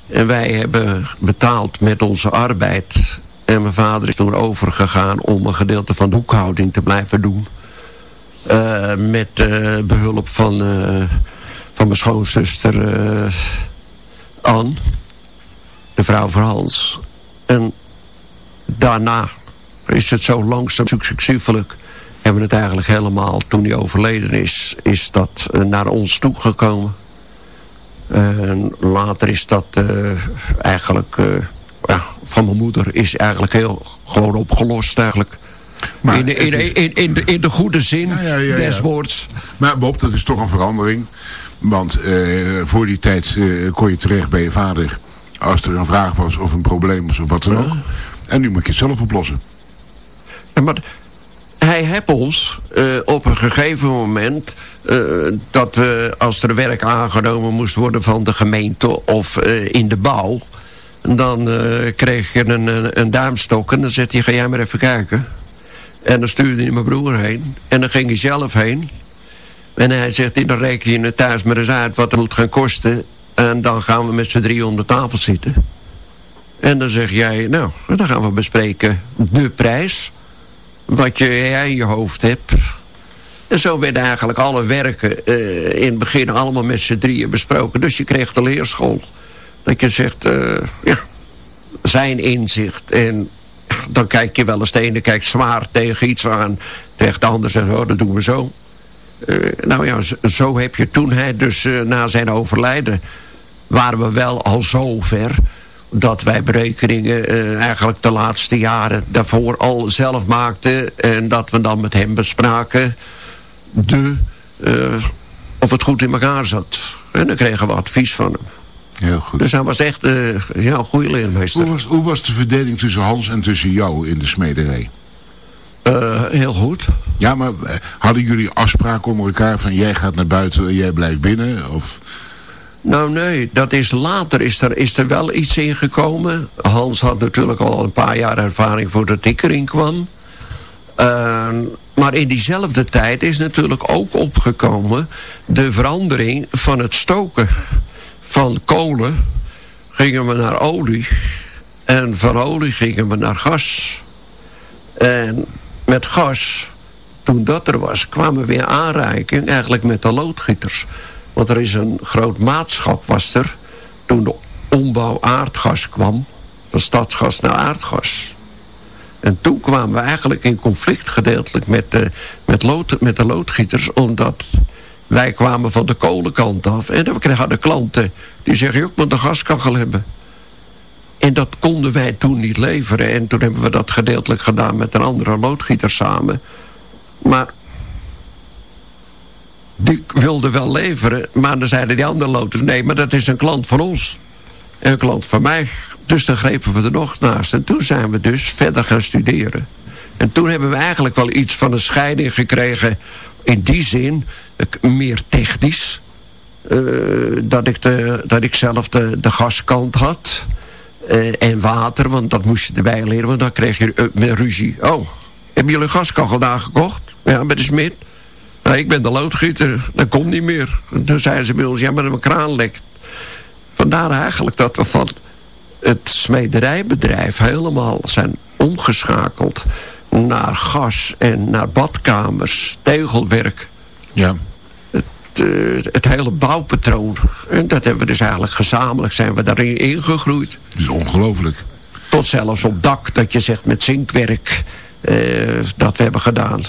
Speaker 3: En wij hebben betaald met onze arbeid. En mijn vader is toen overgegaan om een gedeelte van de boekhouding te blijven doen. Eh, met eh, behulp van, eh, van mijn schoonzuster eh Ann. De vrouw van Hans. En daarna is het zo langzaam succesvelijk hebben we het eigenlijk helemaal, toen hij overleden is, is dat naar ons toegekomen. En later is dat eh, eigenlijk, eh, ja, van mijn moeder is eigenlijk heel gewoon opgelost eigenlijk.
Speaker 2: Maar
Speaker 3: in, de, in,
Speaker 2: is-
Speaker 3: in, in, de, in de goede zin
Speaker 2: Ja, ja, ja, ja.
Speaker 3: des woords.
Speaker 2: Maar Bob, dat is toch een verandering. Want eh, voor die tijd kon je terecht bij je vader. Als er een vraag was of een probleem was of wat dan ook. En nu moet je het zelf oplossen.
Speaker 3: Ja, maar hij heeft ons eh, op een gegeven moment... eh, dat we, als er werk aangenomen moest worden van de gemeente of eh, in de bouw... dan kreeg je een, een, een duimstok en dan zette hij, ga jij maar even kijken. En dan stuurde hij mijn broer heen. En dan ging hij zelf heen. En hij zegt, dan reken je thuis maar eens uit wat het moet gaan kosten. En dan gaan we met z'n drieën om de tafel zitten. En dan zeg jij, nou, dan gaan we bespreken de prijs. Wat je in je hoofd hebt. En zo werden eigenlijk alle werken eh, in het begin allemaal met z'n drieën besproken. Dus je kreeg de leerschool. Dat je zegt, eh, ja, zijn inzicht. En dan kijk je wel eens, de ene kijkt zwaar tegen iets aan. Tegen de ander zegt, oh, dat doen we zo. Eh, nou ja, zo, heb je toen, hè, dus na zijn overlijden... waren we wel al zo ver dat wij berekeningen eh, eigenlijk de laatste jaren daarvoor al zelf maakten. En dat we dan met hem bespraken de, eh, of het goed in elkaar zat. En dan kregen we advies van hem.
Speaker 2: Heel goed.
Speaker 3: Dus hij was echt eh, ja, een goede leermeester.
Speaker 2: Hoe was, hoe was de verdeling tussen Hans en tussen jou in de smederij?
Speaker 3: Heel goed.
Speaker 2: Ja, maar hadden jullie afspraken onder elkaar van jij gaat naar buiten en jij blijft binnen? Of...
Speaker 3: Nou nee, dat is later is er, is er wel iets ingekomen. Hans had natuurlijk al een paar jaar ervaring voordat ik erin kwam. Ehm, maar in diezelfde tijd is natuurlijk ook opgekomen de verandering van het stoken. Van kolen gingen we naar olie en van olie gingen we naar gas. En met gas, toen dat er was, kwamen we weer aanreiking eigenlijk met de loodgieters. Want er is een groot maatschap was er toen de ombouw aardgas kwam. Van stadsgas naar aardgas. En toen kwamen we eigenlijk in conflict gedeeltelijk met de, met lood, met de loodgieters. Omdat wij kwamen van de kolenkant af. En dan hadden klanten die zeggen, "Joh, ik moet een gaskachel hebben. En dat konden wij toen niet leveren. En toen hebben we dat gedeeltelijk gedaan met een andere loodgieter samen. Maar die wilde wel leveren. Maar dan zeiden die andere loters, nee, maar dat is een klant van ons. En een klant van mij. Dus dan grepen we er nog naast. En toen zijn we dus verder gaan studeren. En toen hebben we eigenlijk wel iets van een scheiding gekregen. In die zin, eh, meer technisch. Eh, dat, ik de, dat ik zelf de, de gaskant had. Eh, en water, want dat moest je erbij leren. Want dan kreeg je met ruzie. Oh, hebben jullie een gaskachel daar gekocht? Ja, bij de smid. Nou, ik ben de loodgieter, dat komt niet meer. En toen zeiden ze bij ons, ja, maar mijn kraan lekt. Vandaar eigenlijk dat we van het smederijbedrijf helemaal zijn omgeschakeld naar gas en naar badkamers, tegelwerk.
Speaker 2: Ja.
Speaker 3: Het, eh, het hele bouwpatroon. En dat hebben we dus eigenlijk gezamenlijk zijn we daarin ingegroeid.
Speaker 2: Het is ongelooflijk.
Speaker 3: Tot zelfs op dak, dat je zegt met zinkwerk, eh, dat we hebben gedaan.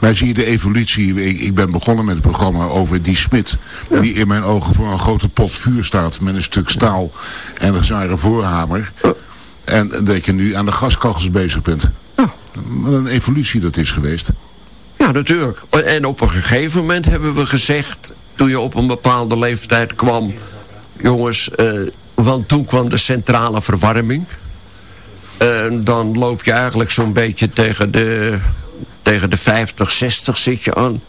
Speaker 2: Maar zie je de evolutie. Ik, ik ben begonnen met het programma over die smid. Die in mijn ogen voor een grote pot vuur staat. Met een stuk staal en een zware voorhamer. En dat je nu aan de gaskachels bezig bent.
Speaker 3: Ja.
Speaker 2: Een evolutie dat is geweest.
Speaker 3: Ja, natuurlijk. En op een gegeven moment hebben we gezegd... toen je op een bepaalde leeftijd kwam... jongens, eh, want toen kwam de centrale verwarming. En dan loop je eigenlijk zo'n beetje tegen de, tegen de 50, 60 zit je aan.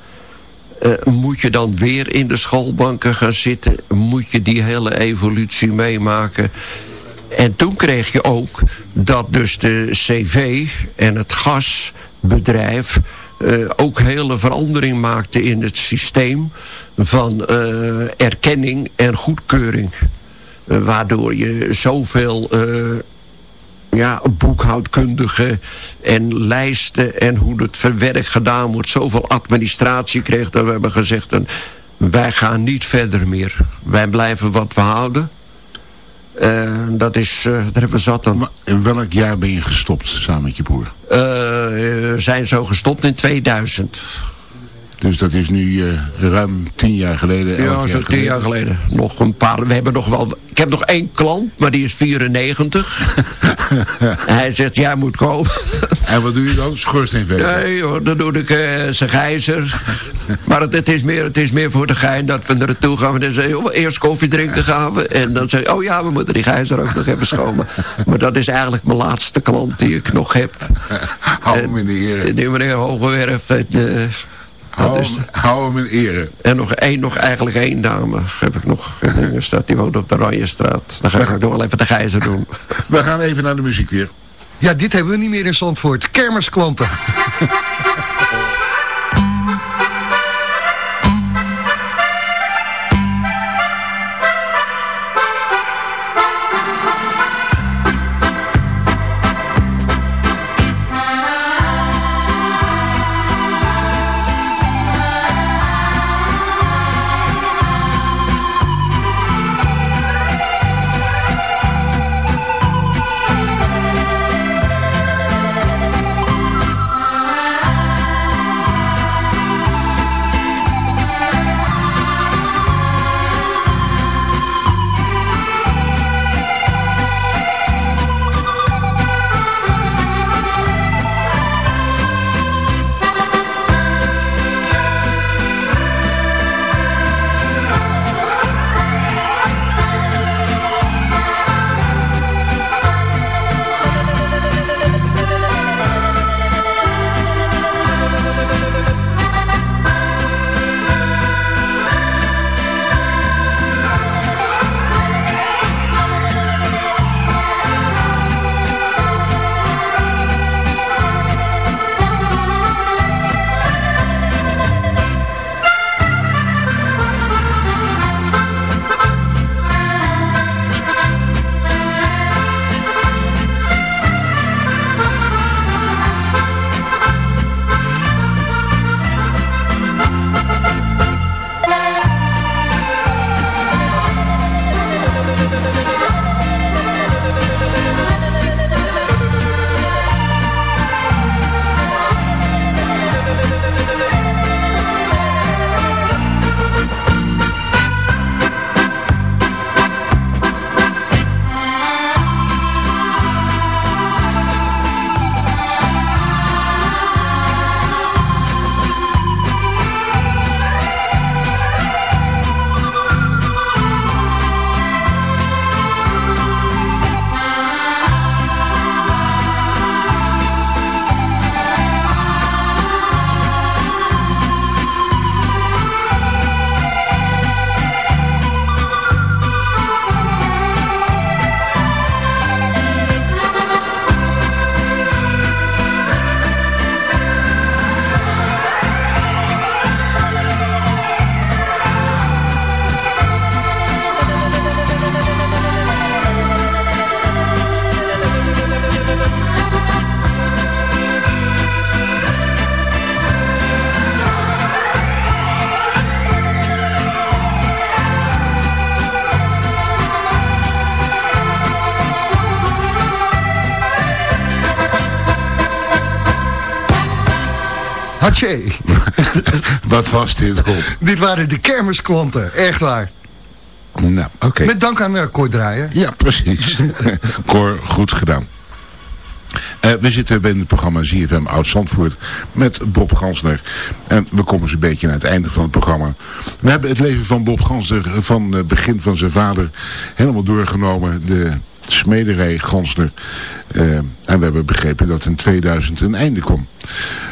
Speaker 3: Eh, moet je dan weer in de schoolbanken gaan zitten? Moet je die hele evolutie meemaken? En toen kreeg je ook dat dus de CV en het gasbedrijf... eh, ook hele verandering maakte in het systeem van eh, erkenning en goedkeuring. Waardoor je zoveel ja, boekhoudkundige en lijsten en hoe het verwerk gedaan wordt. Zoveel administratie kreeg dat we hebben gezegd... En wij gaan niet verder meer. Wij blijven wat we houden. Eh, dat is, eh, daar hebben we zat.
Speaker 2: Maar in welk jaar ben je gestopt samen met je broer?
Speaker 3: Eh, zijn zo gestopt in 2000.
Speaker 2: Dus dat is nu eh, ruim tien jaar geleden,
Speaker 3: Ja,
Speaker 2: jaar
Speaker 3: zo tien jaar geleden. Nog een paar. We hebben nog wel. Ik heb nog één klant, maar die is 94. Hij zegt, jij moet komen.
Speaker 2: En wat doe je dan? Schoorsteenveger.
Speaker 3: Nee hoor, dan doe ik eh zijn gijzer. Maar het, het, is meer, het is meer voor de gein dat we er naartoe gaan. En dan zeggen eerst koffie drinken gaan we. En dan zeg je, oh ja, we moeten die gijzer ook nog even schomen. Maar dat is eigenlijk mijn laatste klant die ik nog heb.
Speaker 2: Hou hem in de ere.
Speaker 3: Die meneer Hogewerf. En, eh,
Speaker 2: Hou
Speaker 3: dat is,
Speaker 2: hem, hou hem in ere.
Speaker 3: en nog één, nog eigenlijk één dame heb ik nog. in Ingenstad, die woont op de Ranjestraat. Dan ga ik nog wel even de gijzer doen.
Speaker 2: We gaan even naar de muziek weer.
Speaker 4: Ja, dit hebben we niet meer in Zandvoort. Kermisklanten.
Speaker 2: Wat was dit, Rob?
Speaker 4: Dit waren de kermisklanten. Echt waar.
Speaker 2: Nou, oké.
Speaker 4: Met dank aan uh, Cor Draaier.
Speaker 2: Ja, precies. Cor, goed gedaan. Eh, we zitten bij het programma ZFM Oud-Zandvoort met Bob Gansner. En we komen zo'n beetje naar het einde van het programma. We hebben het leven van Bob Gansner van het begin van zijn vader helemaal doorgenomen. De smederij Gansner. Eh, en we hebben begrepen dat in 2000 een einde kwam.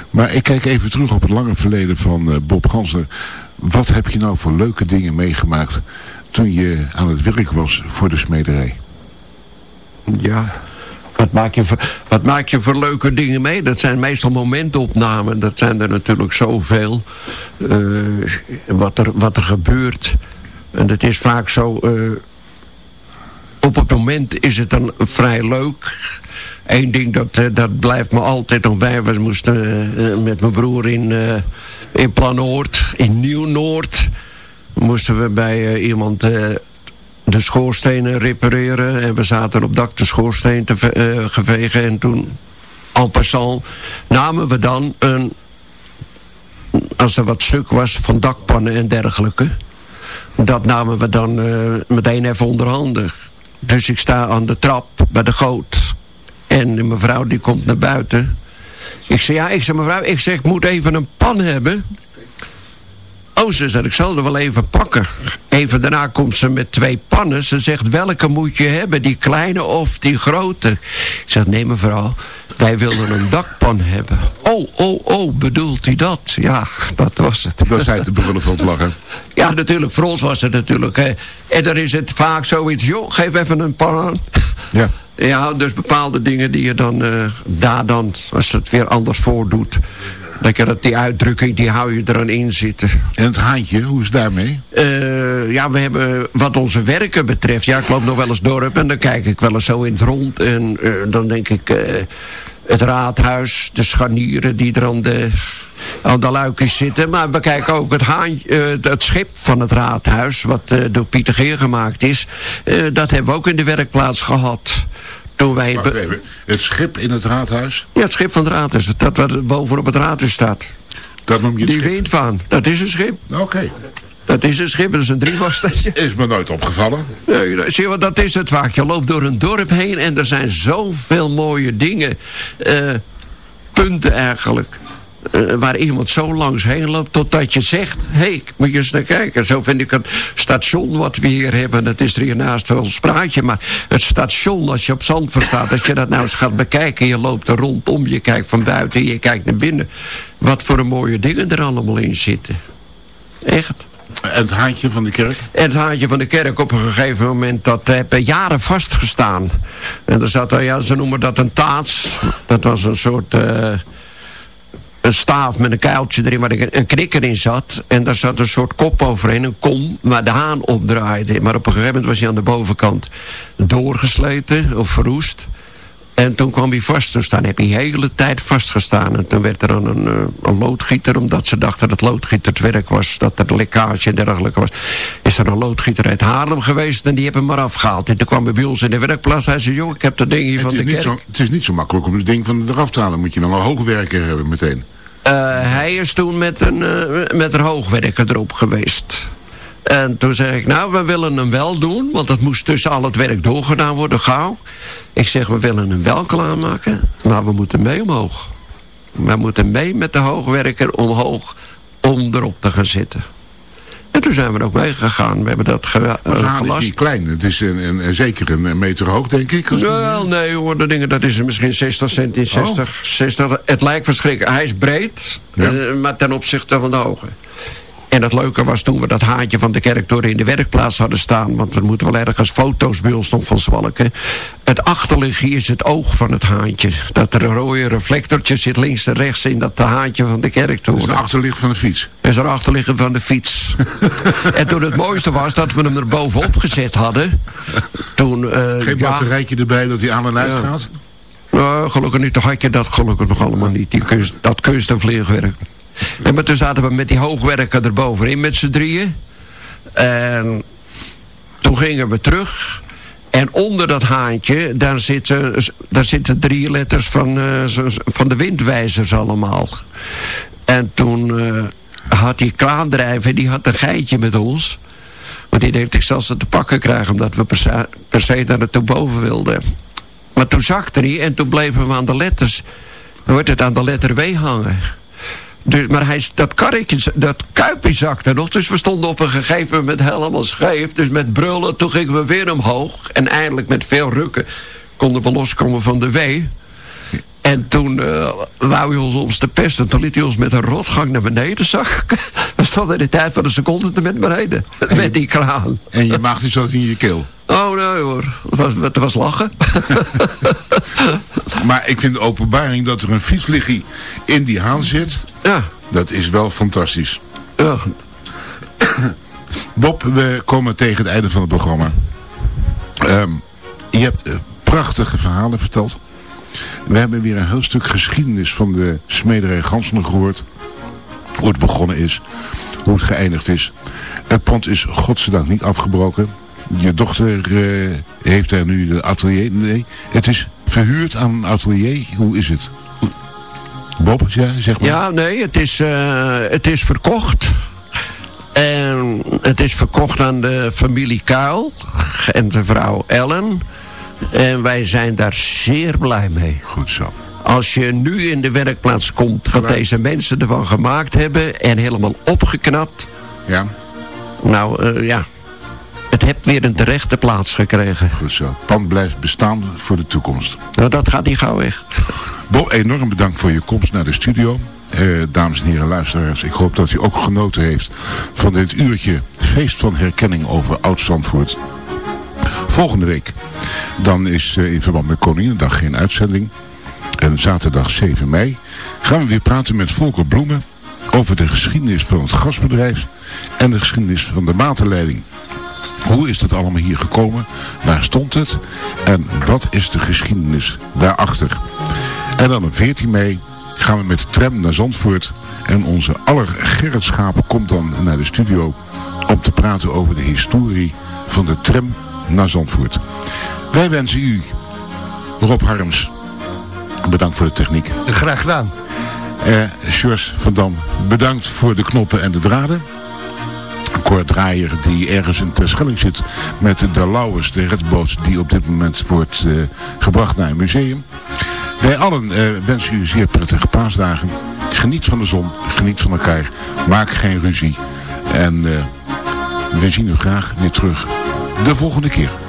Speaker 2: Maar ik kijk even terug op het lange verleden van eh, Bob Gansner. Wat heb je nou voor leuke dingen meegemaakt toen je aan het werk was voor de smederij?
Speaker 3: Ja, wat maak, je voor, wat maak je voor leuke dingen mee? Dat zijn meestal momentopnamen. Dat zijn er natuurlijk zoveel. Eh, wat, er, wat er gebeurt. En het is vaak zo... eh, op het moment is het dan vrij leuk. Eén ding, dat, eh, dat blijft me altijd nog bij. We moesten eh, eh, met mijn broer in, eh in Planoord, in Nieuw-Noord... moesten we bij iemand... de schoorstenen repareren. En we zaten op dak de schoorsteen te ve- gevegen. En toen, en passant, namen we dan een... Als er wat stuk was van dakpannen en dergelijke. Dat namen we dan meteen even onderhandig. Dus ik sta aan de trap bij de goot. En de mevrouw die komt naar buiten. Ik zeg, ja, ik zeg mevrouw, ik zeg, ik moet even een pan hebben. Oh, ze zegt, ik zal er wel even pakken. Even daarna komt ze met twee pannen. Ze zegt, welke moet je hebben? Die kleine of die grote? Ik zeg, nee mevrouw, wij wilden een dakpan hebben. Oh, oh, oh, bedoelt u dat? Ja, dat was het.
Speaker 2: Dat zei te brullen van het lachen.
Speaker 3: Ja, natuurlijk, voor ons was het natuurlijk. Hè. En dan is het vaak zoiets, joh, geef even een pan aan.
Speaker 2: Ja.
Speaker 3: Ja, dus bepaalde dingen die je dan eh, daar dan, als het weer anders voordoet. Je dat, die uitdrukking, die hou je er dan in zitten.
Speaker 2: En het haantje, hoe is het daarmee?
Speaker 3: Eh, ja, we hebben wat onze werken betreft. Ja, ik loop nog wel eens dorp en dan kijk ik wel eens zo in het rond. En eh, dan denk ik, eh, het raadhuis, de scharnieren die er aan de, aan de luikjes zitten. Maar we kijken ook het, haan, eh, het schip van het raadhuis, wat door Pieter Geer gemaakt is. Dat hebben we ook in de werkplaats gehad. Toen wij
Speaker 2: even. Het schip in het raadhuis,
Speaker 3: ja, het schip van het raadhuis, dat wat boven op het raadhuis staat.
Speaker 2: dat noem je het
Speaker 3: Die
Speaker 2: schip.
Speaker 3: windvaan, dat is een schip.
Speaker 2: Oké.
Speaker 3: Dat is een schip, dat is een driemastetje.
Speaker 2: Is me nooit opgevallen.
Speaker 3: Nee, zie je wat, dat is het vaak. Je loopt door een dorp heen en er zijn zoveel mooie dingen. eh, punten eigenlijk. Eh, waar iemand zo langs heen loopt totdat je zegt... hé, hey, moet je eens naar kijken. Zo vind ik het station wat we hier hebben. Dat is er hiernaast wel een spraatje. Maar het station, als je op Zandvoort staat... als je dat nou eens gaat bekijken... je loopt er rondom, je kijkt van buiten... je kijkt naar binnen. Wat voor een mooie dingen er allemaal in zitten. Echt.
Speaker 2: En het haantje van de kerk?
Speaker 3: Het haantje van de kerk op een gegeven moment, dat heb jaren vastgestaan. En er zat er, ja, ze noemen dat een taats. Dat was een soort, eh, een staaf met een kuiltje erin waar een, een knikker in zat. En daar zat een soort kop overheen, een kom, waar de haan opdraaide. Maar op een gegeven moment was hij aan de bovenkant doorgesleten of verroest. En toen kwam hij vast te staan. Heb hij de hele tijd vastgestaan. En toen werd er dan een, eh, een loodgieter, omdat ze dachten dat loodgieter het werk was, dat er lekkage en dergelijke was. Is er een loodgieter uit Haarlem geweest en die hebben hem maar afgehaald. En toen kwam hij bij ons in de werkplaats. Hij zei, joh, ik heb dat ding hier van de kerk.
Speaker 2: zo, het is niet zo makkelijk om het ding van eraf te halen. Moet je dan een hoogwerker hebben meteen.
Speaker 3: Eh, hij is toen met een, eh, met een hoogwerker erop geweest. En toen zei ik, nou, we willen hem wel doen. Want dat moest tussen al het werk doorgedaan worden, gauw. Ik zeg, we willen hem wel klaarmaken. Maar we moeten mee omhoog. We moeten mee met de hoogwerker omhoog om erop te gaan zitten. En toen zijn we er ook meegegaan. We hebben dat ge,
Speaker 2: Maar
Speaker 3: eh,
Speaker 2: is niet klein. Het is een, een, zeker een meter hoog, denk ik. Als-
Speaker 3: Wel, nee hoor, dat, dingen, dat is misschien 60 centimeter, 60, 60. Het lijkt verschrikkelijk. Hij is breed,
Speaker 2: Ja.
Speaker 3: eh, maar ten opzichte van de hoogte. En het leuke was toen we dat haantje van de kerktoren in de werkplaats hadden staan. Want er moeten wel ergens foto's bij ons stond van Zwalken. Het achterliggetje is het oog van het haantje. Dat er een rode reflectortje zit links en rechts in dat haantje van de
Speaker 2: Dat is
Speaker 3: kerktoren.
Speaker 2: de achterlicht van de fiets.
Speaker 3: is er achter liggen van de fiets. en toen het mooiste was dat we hem er bovenop gezet hadden. Toen, eh,
Speaker 2: Geen
Speaker 3: ja,
Speaker 2: batterijtje erbij dat hij aan en uit
Speaker 3: Ja.
Speaker 2: gaat.
Speaker 3: nou, gelukkig niet. Toen had je dat gelukkig nog allemaal niet. Die kunst, dat kunst- en vleerwerk. En maar toen zaten we met die hoogwerker erbovenin met z'n drieën. En toen gingen we terug. En onder dat haantje, daar zitten, daar zitten drie letters van, eh, van de windwijzers allemaal. En toen eh, had die kraandrijver, die had een geitje met ons. Want die denkt, ik zal ze te pakken krijgen, omdat we per se, per se daar naartoe boven wilden. Maar toen zakte hij en toen bleven we aan de letters, dan wordt het aan de letter W hangen. Dus, maar hij, dat karretje, dat kuipje zakte nog. Dus we stonden op een gegeven moment helemaal scheef. Dus met brullen, toen gingen we weer omhoog. En eindelijk met veel rukken konden we loskomen van de W. En toen eh wou hij ons ons te pesten. Toen liet hij ons met een rotgang naar beneden zakken. We stonden in de tijd van een seconde te met beneden. Met die kraan.
Speaker 2: En je maag die zat in je keel.
Speaker 3: Oh nee hoor, het was, het was lachen.
Speaker 2: Maar ik vind de openbaring dat er een fietsliggie in die haan zit.
Speaker 3: ja,
Speaker 2: Dat is wel fantastisch.
Speaker 3: ja.
Speaker 2: Bob, we komen tegen het einde van het programma. Ehm, je hebt eh, prachtige verhalen verteld. We hebben weer een heel stuk geschiedenis van de smederij Gansner gehoord. Hoe het begonnen is. Hoe het geëindigd is. Het pand is godzijdank niet afgebroken. Je dochter eh, heeft daar nu de atelier. Nee, het is verhuurd aan een atelier. Hoe is het? Bob, ja, zeg maar.
Speaker 3: Ja, nee, het is, eh, het is verkocht. En het is verkocht aan de familie Kuil en de vrouw Ellen. En wij zijn daar zeer blij mee.
Speaker 2: Goed zo.
Speaker 3: Als je nu in de werkplaats komt wat deze mensen ervan gemaakt hebben... en helemaal opgeknapt...
Speaker 2: Ja,
Speaker 3: Nou, eh, ja. Het heeft weer een terechte plaats gekregen.
Speaker 2: goed zo. Pand blijft bestaan voor de toekomst.
Speaker 3: Nou, dat gaat niet gauw weg.
Speaker 2: Bob, enorm bedankt voor je komst naar de studio. Eh, dames en heren luisteraars, ik hoop dat u ook genoten heeft van dit uurtje feest van herkenning over Oud-Zandvoort. Volgende week, dan is eh, in verband met Koninginnedag geen uitzending. En zaterdag 7 mei gaan we weer praten met Volker Bloemen over de geschiedenis van het gasbedrijf en de geschiedenis van de waterleiding. Hoe is dat allemaal hier gekomen? Waar stond het? En wat is de geschiedenis daarachter? En dan op 14 mei gaan we met de tram naar Zandvoort. En onze aller Gerrit Schaap komt dan naar de studio om te praten over de historie van de tram naar Zandvoort. Wij wensen u, Rob Harms, bedankt voor de techniek.
Speaker 4: Graag gedaan.
Speaker 2: Eh Sjors van Dam, bedankt voor de knoppen en de draden. Cor Draaier die ergens in Terschelling zit met de Lauwers, de redboot die op dit moment wordt eh, gebracht naar een museum. Wij allen eh, wensen u zeer prettige paasdagen. Geniet van de zon, geniet van elkaar, maak geen ruzie. En eh, we zien u graag weer terug de volgende keer.